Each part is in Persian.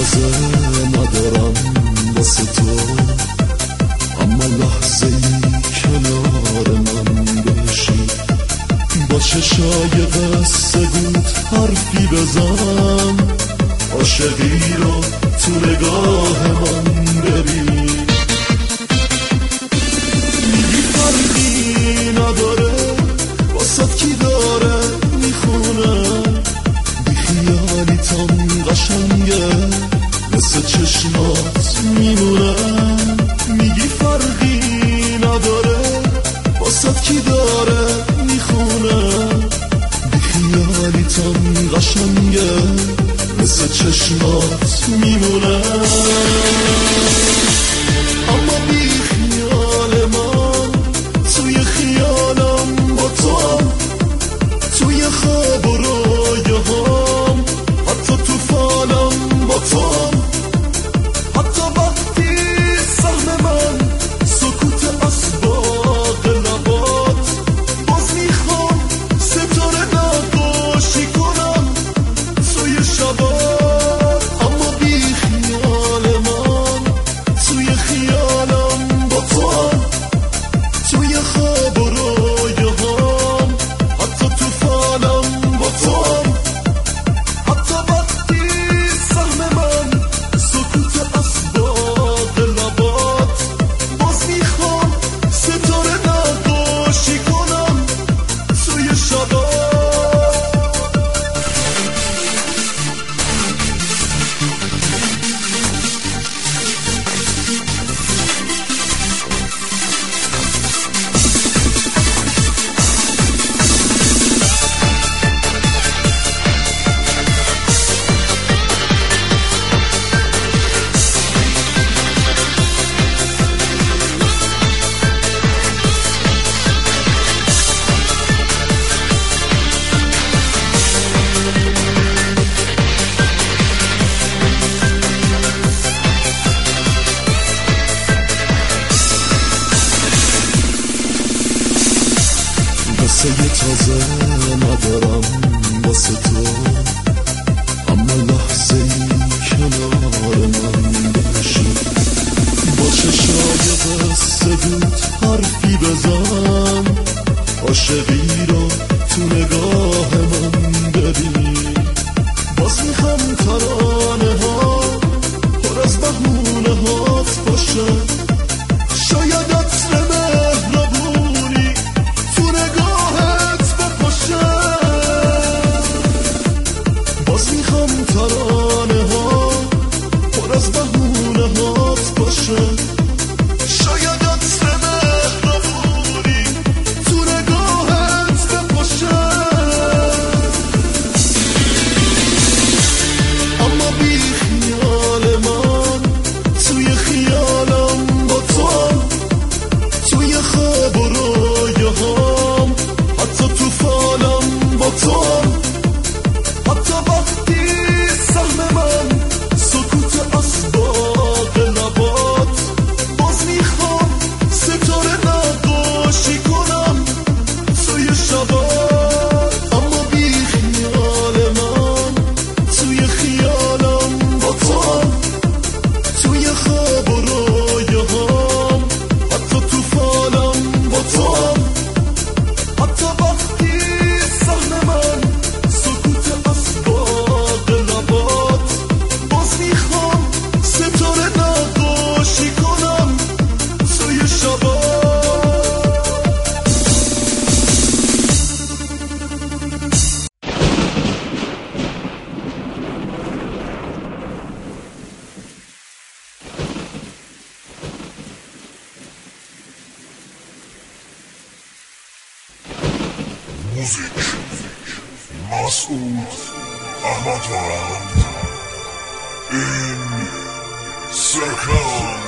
تازه ندارم بس تو اما لحظه ای کنار من بشی با چشای قصه بود حرفی بزن عاشقی رو تو نگاه من ببین مثل چشمات میمونم. تازه ندارم واسه تو اما لحظه ای کنار من بشه با چشای قصه بود حرفی بزن عاشقی رو تو نگاه من ببین باز می‌خوام ترانه ها پر از بهونه هات باشه in circle.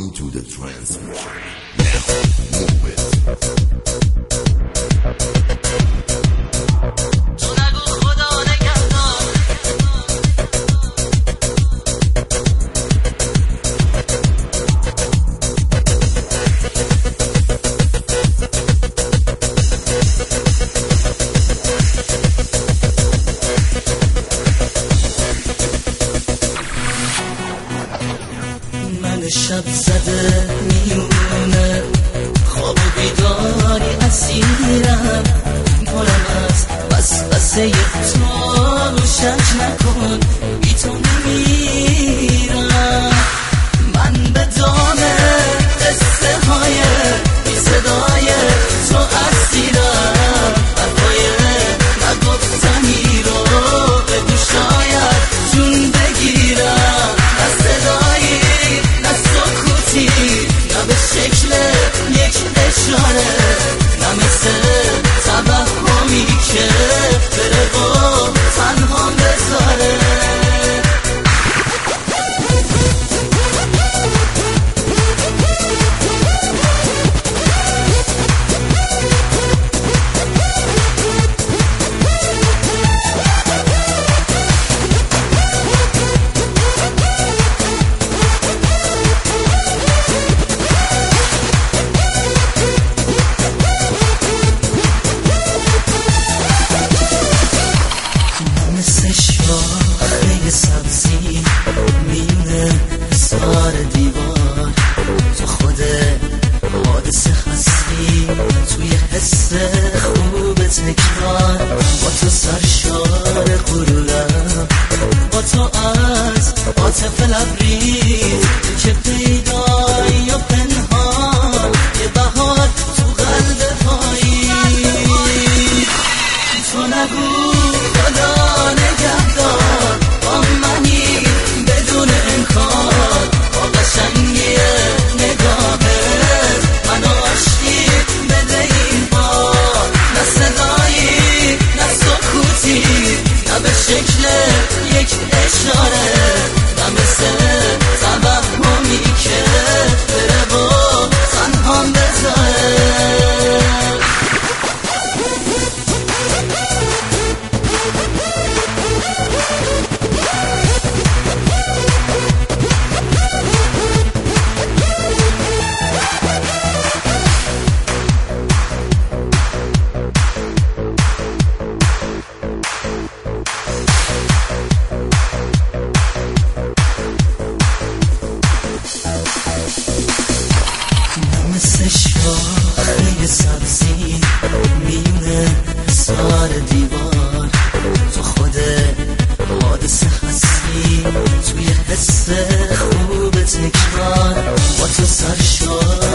Welcome to the trance. What's up? خوبه تکرار با تو سر شد.